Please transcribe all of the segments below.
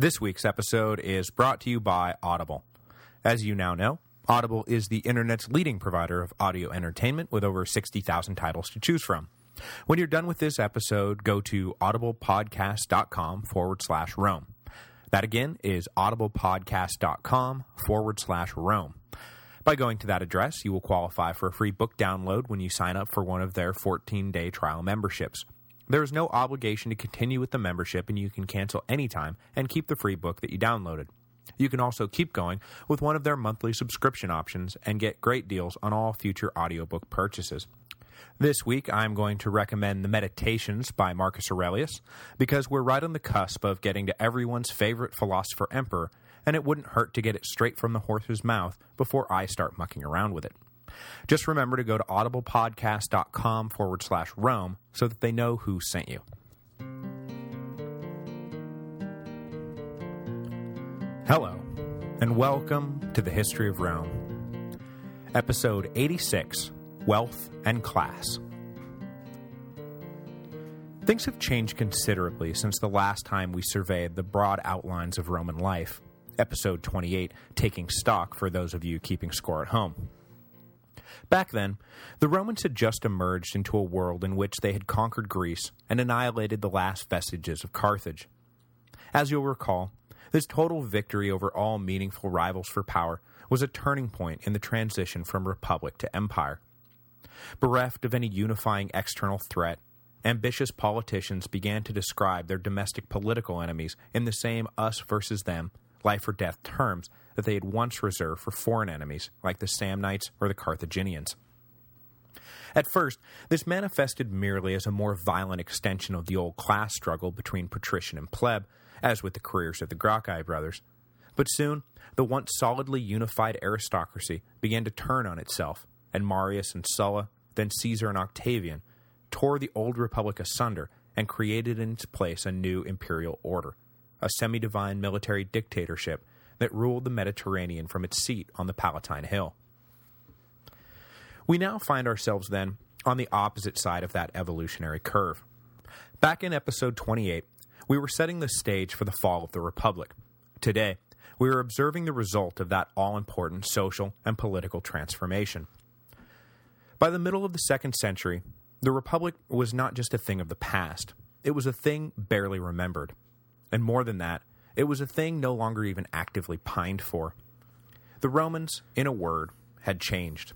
This week's episode is brought to you by Audible. As you now know, Audible is the internet's leading provider of audio entertainment with over 60,000 titles to choose from. When you're done with this episode, go to audiblepodcast.com forward slash Rome. That again is audiblepodcast.com forward slash Rome. By going to that address, you will qualify for a free book download when you sign up for one of their 14-day trial memberships. There is no obligation to continue with the membership and you can cancel anytime and keep the free book that you downloaded. You can also keep going with one of their monthly subscription options and get great deals on all future audiobook purchases. This week, I'm going to recommend The Meditations by Marcus Aurelius, because we're right on the cusp of getting to everyone's favorite philosopher emperor, and it wouldn't hurt to get it straight from the horse's mouth before I start mucking around with it. Just remember to go to audiblepodcast.com forward slash Rome so that they know who sent you. Hello, and welcome to the History of Rome. Episode 86, Wealth and Class. Things have changed considerably since the last time we surveyed the broad outlines of Roman life, episode 28, Taking Stock for those of you keeping score at home. Back then, the Romans had just emerged into a world in which they had conquered Greece and annihilated the last vestiges of Carthage. As you'll recall, this total victory over all meaningful rivals for power was a turning point in the transition from republic to empire. Bereft of any unifying external threat, ambitious politicians began to describe their domestic political enemies in the same us versus them, life or death terms that they had once reserved for foreign enemies like the Samnites or the Carthaginians. At first, this manifested merely as a more violent extension of the old class struggle between patrician and pleb, as with the careers of the Gracchi brothers. But soon, the once solidly unified aristocracy began to turn on itself, and Marius and Sulla, then Caesar and Octavian, tore the old republic asunder and created in its place a new imperial order, a semi-divine military dictatorship that ruled the Mediterranean from its seat on the Palatine Hill. We now find ourselves, then, on the opposite side of that evolutionary curve. Back in episode 28, we were setting the stage for the fall of the Republic. Today, we are observing the result of that all-important social and political transformation. By the middle of the second century, the Republic was not just a thing of the past, it was a thing barely remembered. And more than that, it was a thing no longer even actively pined for. The Romans, in a word, had changed.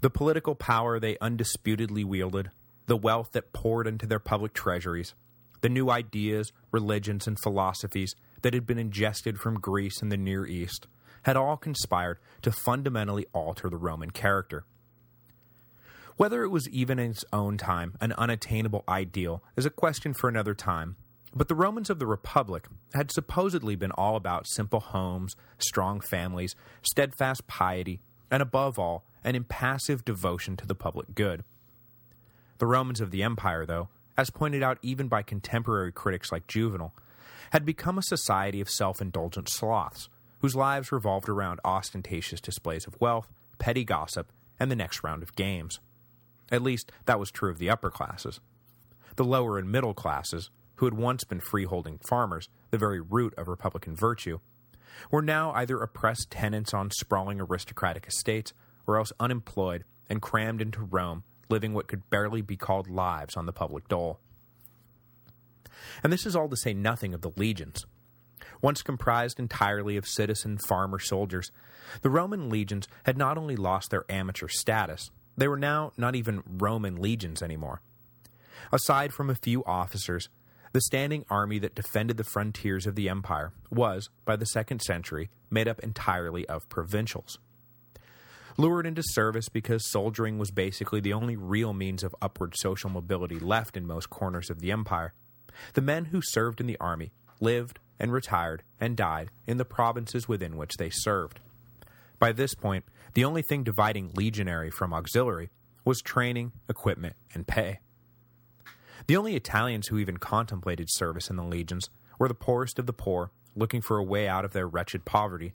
The political power they undisputedly wielded, the wealth that poured into their public treasuries, the new ideas, religions, and philosophies that had been ingested from Greece and the Near East, had all conspired to fundamentally alter the Roman character. Whether it was even in its own time an unattainable ideal is a question for another time, but the Romans of the Republic had supposedly been all about simple homes, strong families, steadfast piety, and above all, an impassive devotion to the public good. The Romans of the Empire, though, as pointed out even by contemporary critics like Juvenal, had become a society of self-indulgent sloths, whose lives revolved around ostentatious displays of wealth, petty gossip, and the next round of games. At least, that was true of the upper classes. The lower and middle classes, who had once been freeholding farmers, the very root of Republican virtue, were now either oppressed tenants on sprawling aristocratic estates or else unemployed and crammed into Rome, living what could barely be called lives on the public dole. And this is all to say nothing of the legions. Once comprised entirely of citizen farmer soldiers, the Roman legions had not only lost their amateur status, they were now not even Roman legions anymore. Aside from a few officers, the standing army that defended the frontiers of the empire was, by the second century, made up entirely of provincials. Lured into service because soldiering was basically the only real means of upward social mobility left in most corners of the empire, the men who served in the army lived and retired and died in the provinces within which they served. By this point, the only thing dividing legionary from auxiliary was training, equipment, and pay. The only Italians who even contemplated service in the legions were the poorest of the poor, looking for a way out of their wretched poverty,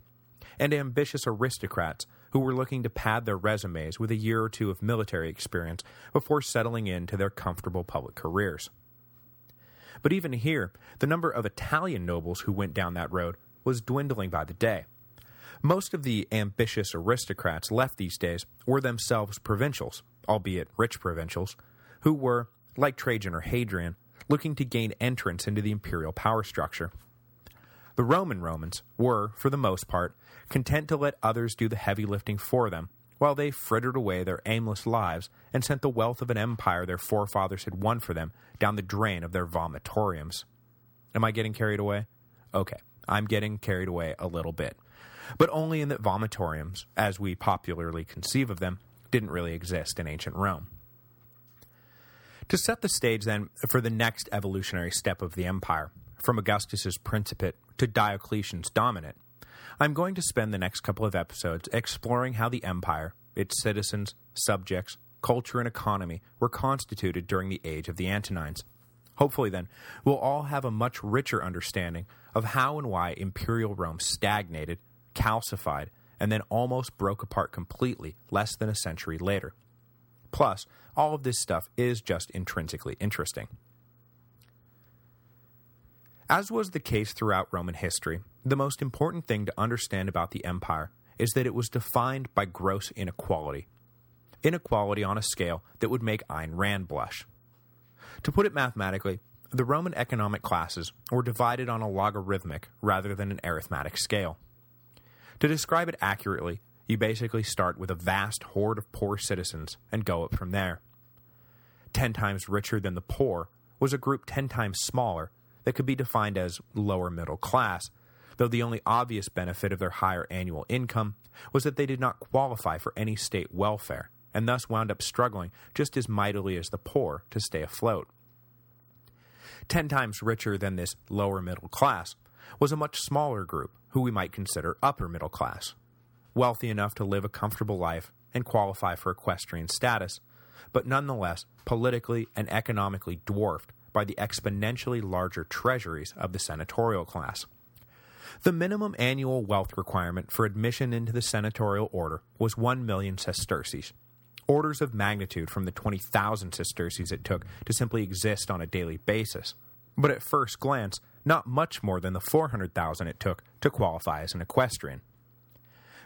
and ambitious aristocrats who were looking to pad their resumes with a year or two of military experience before settling into their comfortable public careers. But even here, the number of Italian nobles who went down that road was dwindling by the day. Most of the ambitious aristocrats left these days were themselves provincials, albeit rich provincials, who were, like Trajan or Hadrian, looking to gain entrance into the imperial power structure. The Roman Romans were, for the most part, content to let others do the heavy lifting for them, while they frittered away their aimless lives and sent the wealth of an empire their forefathers had won for them down the drain of their vomitoriums. Am I getting carried away? Okay, I'm getting carried away a little bit. But only in that vomitoriums, as we popularly conceive of them, didn't really exist in ancient Rome. To set the stage, then, for the next evolutionary step of the empire, from Augustus's principate to Diocletian's dominate, I'm going to spend the next couple of episodes exploring how the empire, its citizens, subjects, culture, and economy were constituted during the age of the Antonines. Hopefully, then, we'll all have a much richer understanding of how and why imperial Rome stagnated, calcified, and then almost broke apart completely less than a century later. Plus, all of this stuff is just intrinsically interesting. As was the case throughout Roman history, the most important thing to understand about the empire is that it was defined by gross inequality. Inequality on a scale that would make Ayn Rand blush. To put it mathematically, the Roman economic classes were divided on a logarithmic rather than an arithmetic scale. To describe it accurately, you basically start with a vast horde of poor citizens and go up from there. Ten times richer than the poor was a group ten times smaller that could be defined as lower middle class, though the only obvious benefit of their higher annual income was that they did not qualify for any state welfare, and thus wound up struggling just as mightily as the poor to stay afloat. Ten times richer than this lower middle class was a much smaller group who we might consider upper middle class, wealthy enough to live a comfortable life and qualify for equestrian status, but nonetheless politically and economically dwarfed by the exponentially larger treasuries of the senatorial class. The minimum annual wealth requirement for admission into the senatorial order was 1 million sesterces, orders of magnitude from the 20,000 sesterces it took to simply exist on a daily basis, but at first glance, not much more than the 400,000 it took to qualify as an equestrian.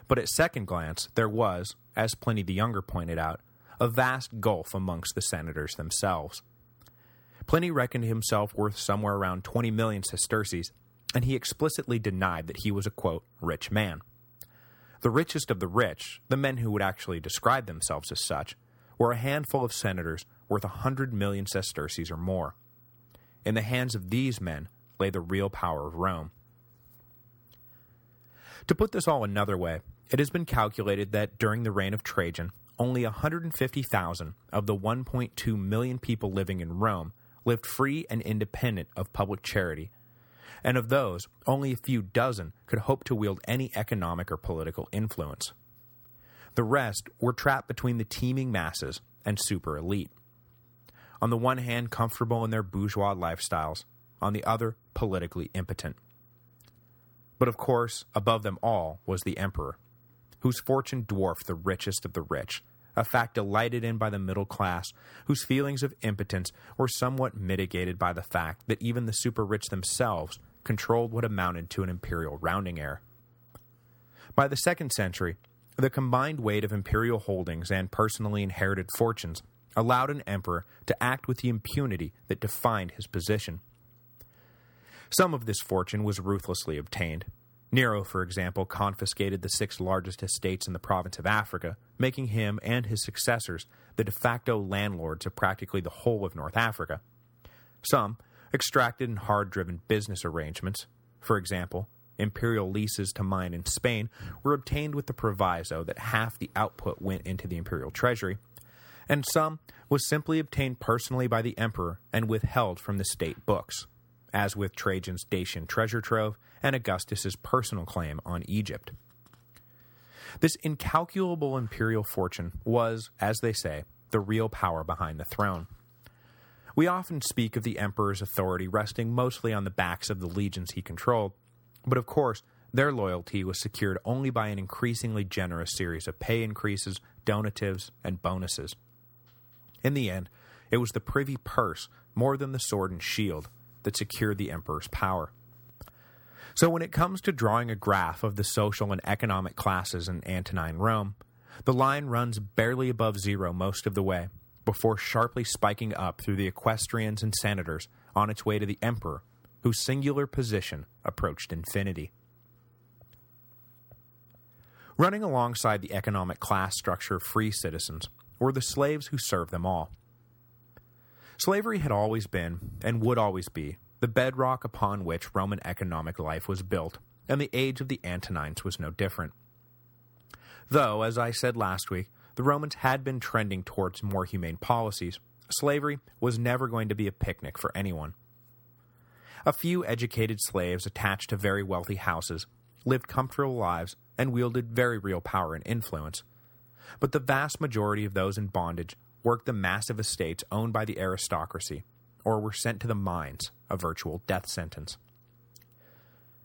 But at second glance, there was, as Pliny the Younger pointed out, a vast gulf amongst the senators themselves. Pliny reckoned himself worth somewhere around 20 million sesterces, and he explicitly denied that he was a, quote, rich man. The richest of the rich, the men who would actually describe themselves as such, were a handful of senators worth a hundred million sesterces or more. In the hands of these men lay the real power of Rome. To put this all another way, it has been calculated that during the reign of Trajan, only 150,000 of the 1.2 million people living in Rome lived free and independent of public charity, and of those, only a few dozen could hope to wield any economic or political influence. The rest were trapped between the teeming masses and super elite. On the one hand, comfortable in their bourgeois lifestyles, on the other, politically impotent. But of course, above them all was the emperor, whose fortune dwarfed the richest of the rich, a fact delighted in by the middle class, whose feelings of impotence were somewhat mitigated by the fact that even the super-rich themselves controlled what amounted to an imperial rounding error. By the second century, the combined weight of imperial holdings and personally inherited fortunes allowed an emperor to act with the impunity that defined his position. Some of this fortune was ruthlessly obtained, Nero, for example, confiscated the six largest estates in the province of Africa, making him and his successors the de facto landlords of practically the whole of North Africa. Some, extracted in hard-driven business arrangements, for example, imperial leases to mine in Spain were obtained with the proviso that half the output went into the imperial treasury, and some was simply obtained personally by the emperor and withheld from the state books as with Trajan's Dacian treasure trove and Augustus's personal claim on Egypt. This incalculable imperial fortune was, as they say, the real power behind the throne. We often speak of the emperor's authority resting mostly on the backs of the legions he controlled, but of course, their loyalty was secured only by an increasingly generous series of pay increases, donatives, and bonuses. In the end, it was the privy purse, more than the sword and shield, that secured the emperor's power. So when it comes to drawing a graph of the social and economic classes in Antonine Rome, the line runs barely above zero most of the way, before sharply spiking up through the equestrians and senators on its way to the emperor, whose singular position approached infinity. Running alongside the economic class structure of free citizens were the slaves who served them all. Slavery had always been, and would always be, the bedrock upon which Roman economic life was built, and the age of the Antonines was no different. Though, as I said last week, the Romans had been trending towards more humane policies, slavery was never going to be a picnic for anyone. A few educated slaves attached to very wealthy houses lived comfortable lives and wielded very real power and influence. But the vast majority of those in bondage worked the massive estates owned by the aristocracy, or were sent to the mines, a virtual death sentence.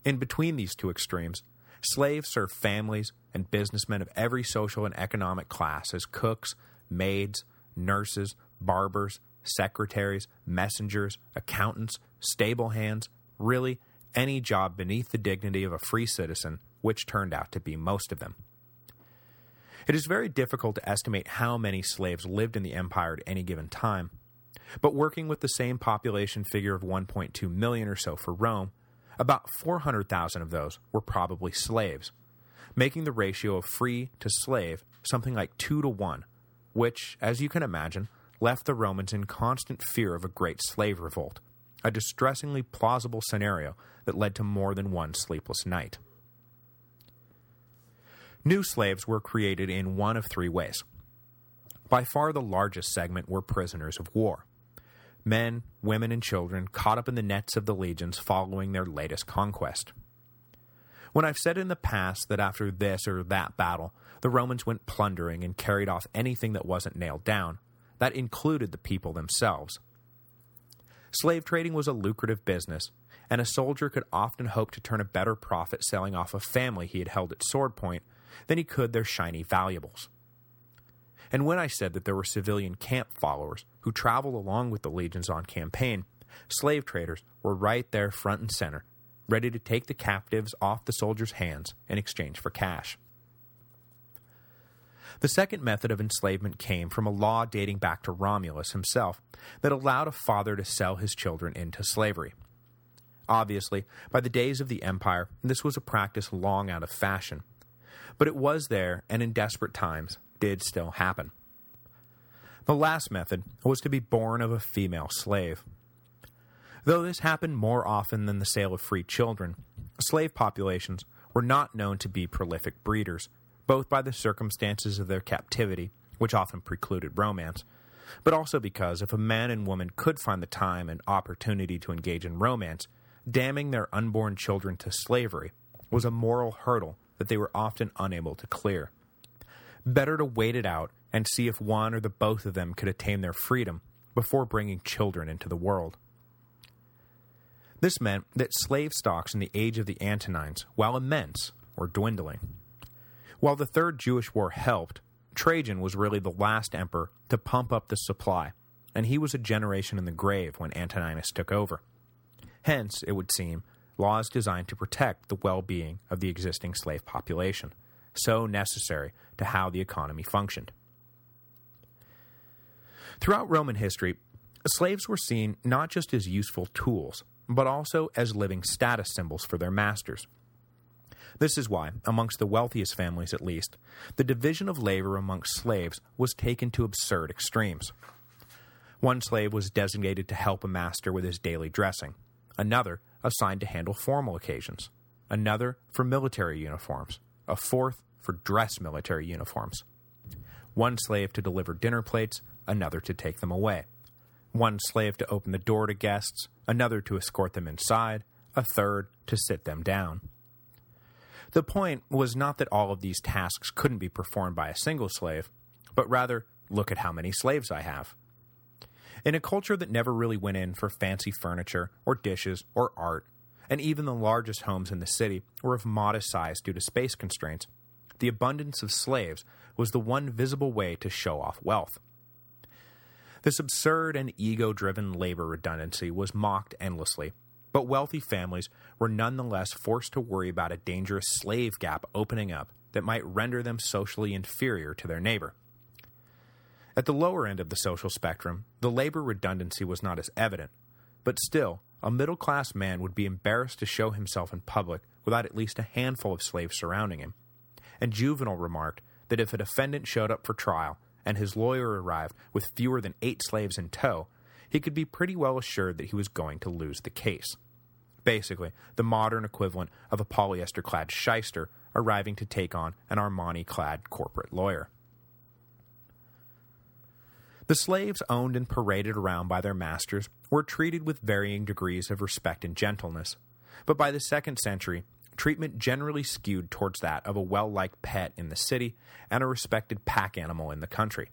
In between these two extremes, slaves served families and businessmen of every social and economic class as cooks, maids, nurses, barbers, secretaries, messengers, accountants, stable hands, really any job beneath the dignity of a free citizen which turned out to be most of them. It is very difficult to estimate how many slaves lived in the empire at any given time, but working with the same population figure of 1.2 million or so for Rome, about 400,000 of those were probably slaves, making the ratio of free to slave something like 2 to 1, which, as you can imagine, left the Romans in constant fear of a great slave revolt, a distressingly plausible scenario that led to more than one sleepless night. New slaves were created in one of three ways. By far the largest segment were prisoners of war. Men, women, and children caught up in the nets of the legions following their latest conquest. When I've said in the past that after this or that battle, the Romans went plundering and carried off anything that wasn't nailed down, that included the people themselves. Slave trading was a lucrative business, and a soldier could often hope to turn a better profit selling off a family he had held at sword point than he could their shiny valuables. And when I said that there were civilian camp followers who traveled along with the legions on campaign, slave traders were right there front and center, ready to take the captives off the soldiers' hands in exchange for cash. The second method of enslavement came from a law dating back to Romulus himself that allowed a father to sell his children into slavery. Obviously, by the days of the Empire, this was a practice long out of fashion, but it was there and in desperate times did still happen. The last method was to be born of a female slave. Though this happened more often than the sale of free children, slave populations were not known to be prolific breeders, both by the circumstances of their captivity, which often precluded romance, but also because if a man and woman could find the time and opportunity to engage in romance, damning their unborn children to slavery was a moral hurdle that they were often unable to clear. Better to wait it out and see if one or the both of them could attain their freedom before bringing children into the world. This meant that slave stocks in the age of the Antonines, while immense, were dwindling. While the Third Jewish War helped, Trajan was really the last emperor to pump up the supply, and he was a generation in the grave when Antoninus took over. Hence, it would seem, laws designed to protect the well-being of the existing slave population, so necessary to how the economy functioned. Throughout Roman history, slaves were seen not just as useful tools, but also as living status symbols for their masters. This is why, amongst the wealthiest families at least, the division of labor amongst slaves was taken to absurd extremes. One slave was designated to help a master with his daily dressing, another assigned to handle formal occasions, another for military uniforms, a fourth for dress military uniforms. One slave to deliver dinner plates, another to take them away. One slave to open the door to guests, another to escort them inside, a third to sit them down. The point was not that all of these tasks couldn't be performed by a single slave, but rather, look at how many slaves I have. In a culture that never really went in for fancy furniture, or dishes, or art, and even the largest homes in the city were of modest size due to space constraints, the abundance of slaves was the one visible way to show off wealth. This absurd and ego-driven labor redundancy was mocked endlessly, but wealthy families were nonetheless forced to worry about a dangerous slave gap opening up that might render them socially inferior to their neighbor. At the lower end of the social spectrum, the labor redundancy was not as evident, but still, a middle-class man would be embarrassed to show himself in public without at least a handful of slaves surrounding him. And Juvenal remarked that if a defendant showed up for trial and his lawyer arrived with fewer than eight slaves in tow, he could be pretty well assured that he was going to lose the case. Basically, the modern equivalent of a polyester-clad shyster arriving to take on an Armani-clad corporate lawyer. The slaves owned and paraded around by their masters were treated with varying degrees of respect and gentleness, but by the second century, treatment generally skewed towards that of a well-liked pet in the city and a respected pack animal in the country.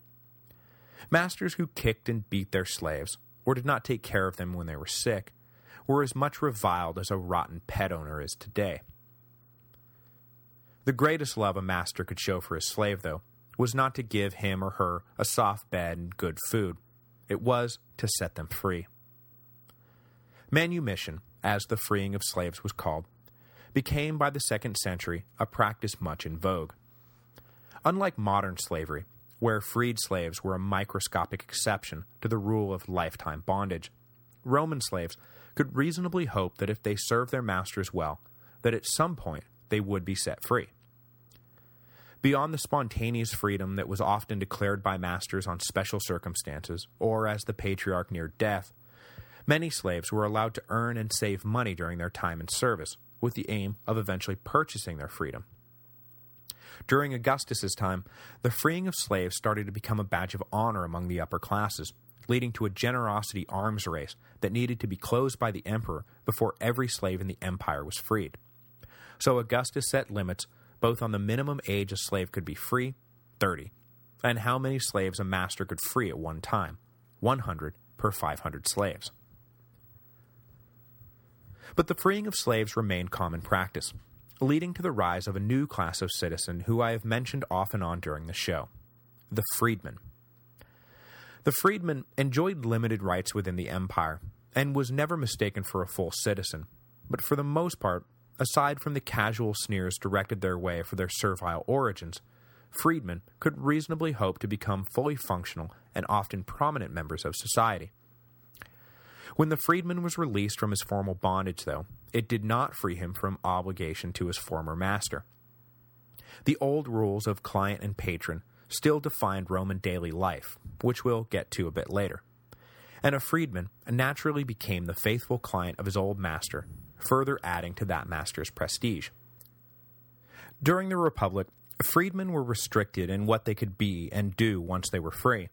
Masters who kicked and beat their slaves, or did not take care of them when they were sick, were as much reviled as a rotten pet owner is today. The greatest love a master could show for his slave, though, was not to give him or her a soft bed and good food. It was to set them free. Manumission, as the freeing of slaves was called, became by the second century a practice much in vogue. Unlike modern slavery, where freed slaves were a microscopic exception to the rule of lifetime bondage, Roman slaves could reasonably hope that if they served their masters well, that at some point they would be set free. Beyond the spontaneous freedom that was often declared by masters on special circumstances, or as the patriarch neared death, many slaves were allowed to earn and save money during their time in service, with the aim of eventually purchasing their freedom. During Augustus's time, the freeing of slaves started to become a badge of honor among the upper classes, leading to a generosity arms race that needed to be closed by the emperor before every slave in the empire was freed. So Augustus set limits both on the minimum age a slave could be free, 30, and how many slaves a master could free at one time, 100 per 500 slaves. But the freeing of slaves remained common practice, leading to the rise of a new class of citizen who I have mentioned off and on during the show, the freedman. The freedman enjoyed limited rights within the empire, and was never mistaken for a full citizen, but for the most part, aside from the casual sneers directed their way for their servile origins, freedmen could reasonably hope to become fully functional and often prominent members of society. When the freedman was released from his formal bondage, though, it did not free him from obligation to his former master. The old rules of client and patron still defined Roman daily life, which we'll get to a bit later. And a freedman naturally became the faithful client of his old master, further adding to that master's prestige. During the Republic, freedmen were restricted in what they could be and do once they were free.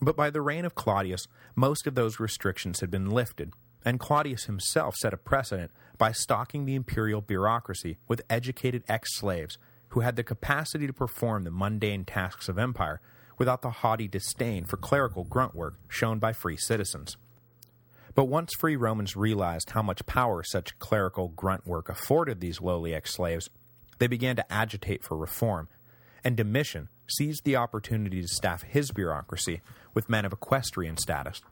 But by the reign of Claudius, most of those restrictions had been lifted, and Claudius himself set a precedent by stocking the imperial bureaucracy with educated ex-slaves who had the capacity to perform the mundane tasks of empire without the haughty disdain for clerical grunt work shown by free citizens. But once free Romans realized how much power such clerical grunt work afforded these lowly ex-slaves, they began to agitate for reform, and Domitian seized the opportunity to staff his bureaucracy with men of equestrian status,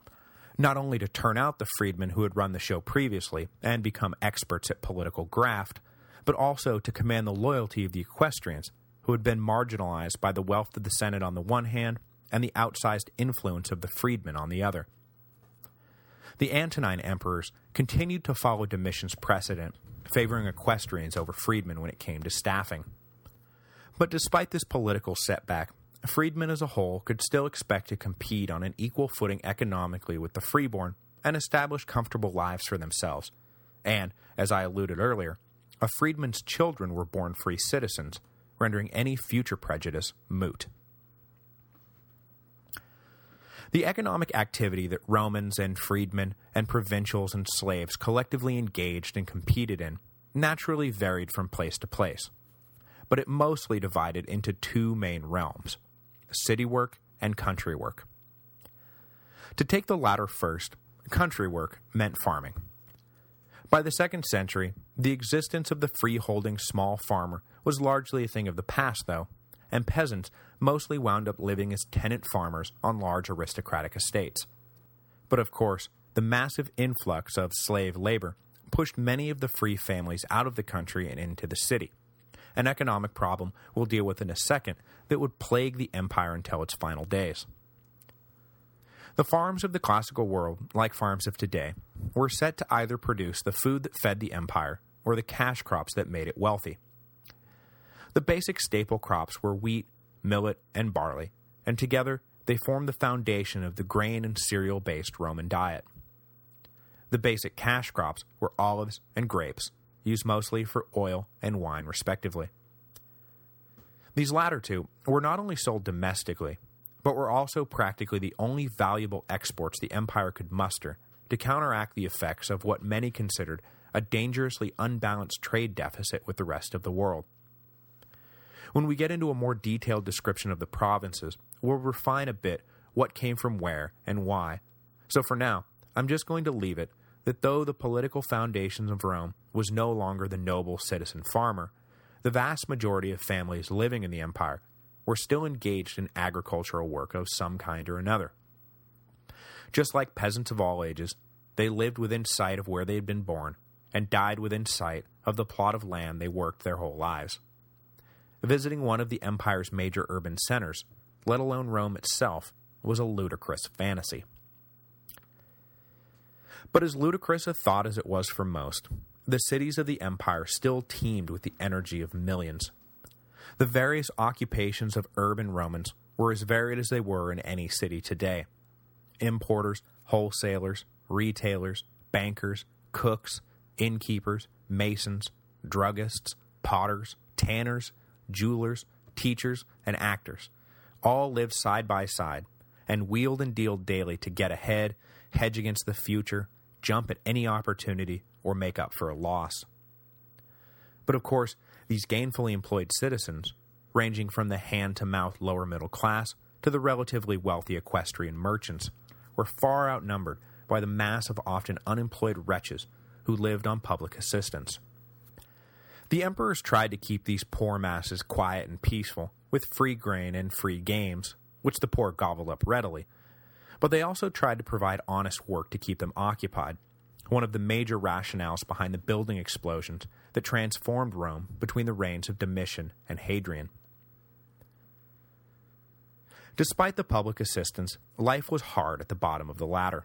not only to turn out the freedmen who had run the show previously and become experts at political graft, but also to command the loyalty of the equestrians, who had been marginalized by the wealth of the Senate on the one hand and the outsized influence of the freedmen on the other. The Antonine emperors continued to follow Domitian's precedent, favoring equestrians over freedmen when it came to staffing. But despite this political setback, freedmen as a whole could still expect to compete on an equal footing economically with the freeborn and establish comfortable lives for themselves. And, as I alluded earlier, a freedman's children were born free citizens, rendering any future prejudice moot. The economic activity that Romans and freedmen and provincials and slaves collectively engaged and competed in naturally varied from place to place but it mostly divided into two main realms, city work and country work. To take the latter first, country work meant farming. By the second century, the existence of the free-holding small farmer was largely a thing of the past, though, and peasants mostly wound up living as tenant farmers on large aristocratic estates. But of course, the massive influx of slave labor pushed many of the free families out of the country and into the city, an economic problem we'll deal with in a second that would plague the empire until its final days. The farms of the classical world, like farms of today, were set to either produce the food that fed the empire or the cash crops that made it wealthy. The basic staple crops were wheat, millet, and barley, and together they formed the foundation of the grain and cereal-based Roman diet. The basic cash crops were olives and grapes, used mostly for oil and wine respectively. These latter two were not only sold domestically, but were also practically the only valuable exports the empire could muster to counteract the effects of what many considered a dangerously unbalanced trade deficit with the rest of the world. When we get into a more detailed description of the provinces, we'll refine a bit what came from where and why. So for now, I'm just going to leave it that though the political foundations of Rome was no longer the noble citizen farmer, the vast majority of families living in the empire were still engaged in agricultural work of some kind or another. Just like peasants of all ages, they lived within sight of where they had been born, and died within sight of the plot of land they worked their whole lives. Visiting one of the empire's major urban centers, let alone Rome itself, was a ludicrous fantasy. But as ludicrous a thought as it was for most, the cities of the empire still teemed with the energy of millions. The various occupations of urban Romans were as varied as they were in any city today. Importers, wholesalers, retailers, bankers, cooks, innkeepers, masons, druggists, potters, tanners, jewelers, teachers, and actors all lived side by side and wheeled and dealed daily to get ahead, hedge against the future, jump at any opportunity, or make up for a loss. But of course, these gainfully employed citizens, ranging from the hand-to-mouth lower middle class to the relatively wealthy equestrian merchants, were far outnumbered by the mass of often unemployed wretches who lived on public assistance. The emperors tried to keep these poor masses quiet and peaceful, with free grain and free games, which the poor gobbled up readily, but they also tried to provide honest work to keep them occupied, one of the major rationales behind the building explosions that transformed Rome between the reigns of Domitian and Hadrian. Despite the public assistance, life was hard at the bottom of the ladder.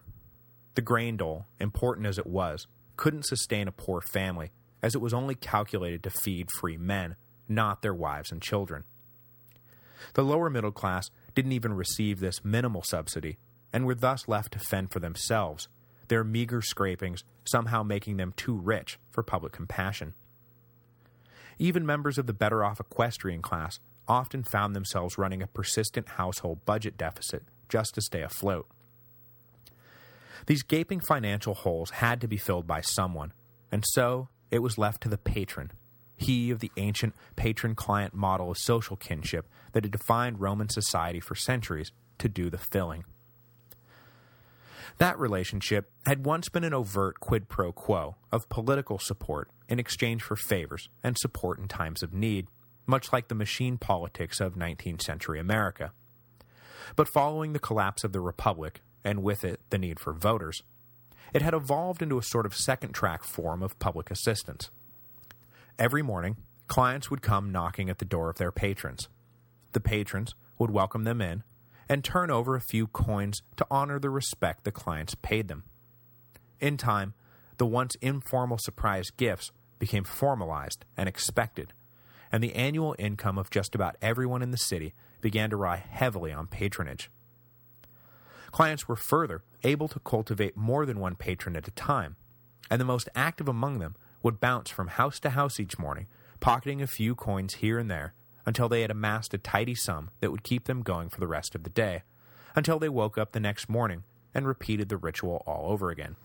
The grain dole, important as it was, couldn't sustain a poor family, as it was only calculated to feed free men, not their wives and children. The lower middle class didn't even receive this minimal subsidy, and were thus left to fend for themselves, their meager scrapings somehow making them too rich for public compassion. Even members of the better-off equestrian class often found themselves running a persistent household budget deficit just to stay afloat. These gaping financial holes had to be filled by someone, and so it was left to the patron, he of the ancient patron-client model of social kinship that had defined Roman society for centuries, to do the filling. That relationship had once been an overt quid pro quo of political support in exchange for favors and support in times of need, much like the machine politics of 19th century America. But following the collapse of the Republic, and with it the need for voters, it had evolved into a sort of second-track form of public assistance. Every morning, clients would come knocking at the door of their patrons. The patrons would welcome them in and turn over a few coins to honor the respect the clients paid them. In time, the once informal surprise gifts became formalized and expected, and the annual income of just about everyone in the city began to rely heavily on patronage. Clients were further able to cultivate more than one patron at a time, and the most active among them would bounce from house to house each morning, pocketing a few coins here and there until they had amassed a tidy sum that would keep them going for the rest of the day, until they woke up the next morning and repeated the ritual all over again.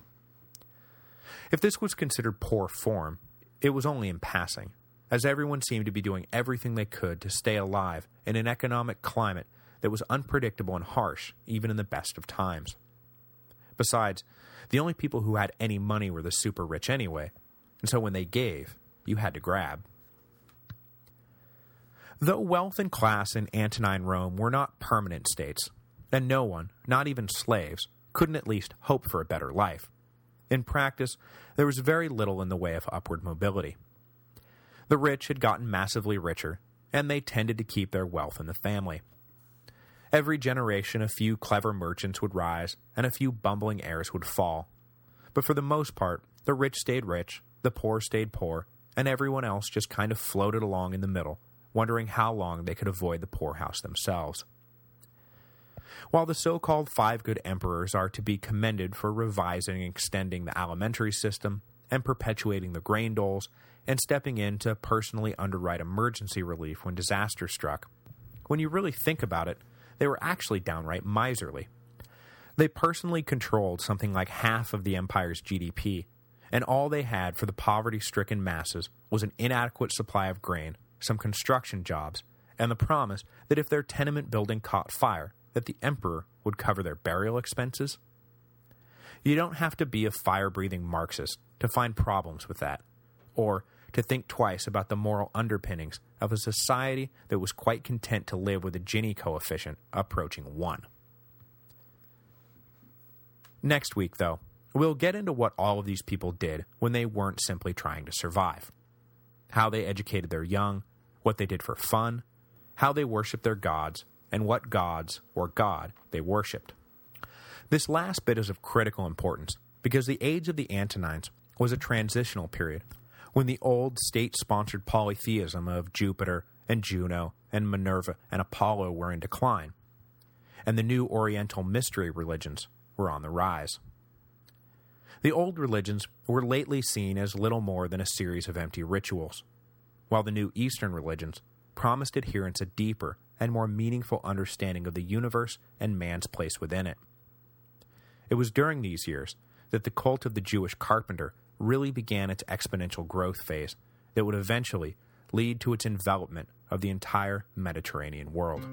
If this was considered poor form, it was only in passing, as everyone seemed to be doing everything they could to stay alive in an economic climate that was unpredictable and harsh even in the best of times. Besides, the only people who had any money were the super rich anyway, and so when they gave, you had to grab. Though wealth and class in Antonine Rome were not permanent states, and no one, not even slaves, couldn't at least hope for a better life, in practice, there was very little in the way of upward mobility. The rich had gotten massively richer, and they tended to keep their wealth in the family. Every generation a few clever merchants would rise, and a few bumbling heirs would fall. But for the most part, the rich stayed rich, the poor stayed poor, and everyone else just kind of floated along in the middle, wondering how long they could avoid the poorhouse themselves. While the so-called five good emperors are to be commended for revising and extending the alimentary system, and perpetuating the grain doles, and stepping in to personally underwrite emergency relief when disaster struck, when you really think about it, they were actually downright miserly. They personally controlled something like half of the empire's GDP, and all they had for the poverty-stricken masses was an inadequate supply of grain, some construction jobs, and the promise that if their tenement building caught fire, that the emperor would cover their burial expenses? You don't have to be a fire-breathing Marxist to find problems with that, or to think twice about the moral underpinnings of a society that was quite content to live with a Gini coefficient approaching 1. Next week, though, we'll get into what all of these people did when they weren't simply trying to survive. How they educated their young, what they did for fun, how they worshiped their gods, and what gods, or God, they worshipped. This last bit is of critical importance, because the age of the Antonines was a transitional period, when the old state-sponsored polytheism of Jupiter and Juno and Minerva and Apollo were in decline, and the new Oriental mystery religions were on the rise. The old religions were lately seen as little more than a series of empty rituals, while the new Eastern religions promised adherents a deeper and more meaningful understanding of the universe and man's place within it. It was during these years that the cult of the Jewish carpenter really began its exponential growth phase that would eventually lead to its envelopment of the entire Mediterranean world.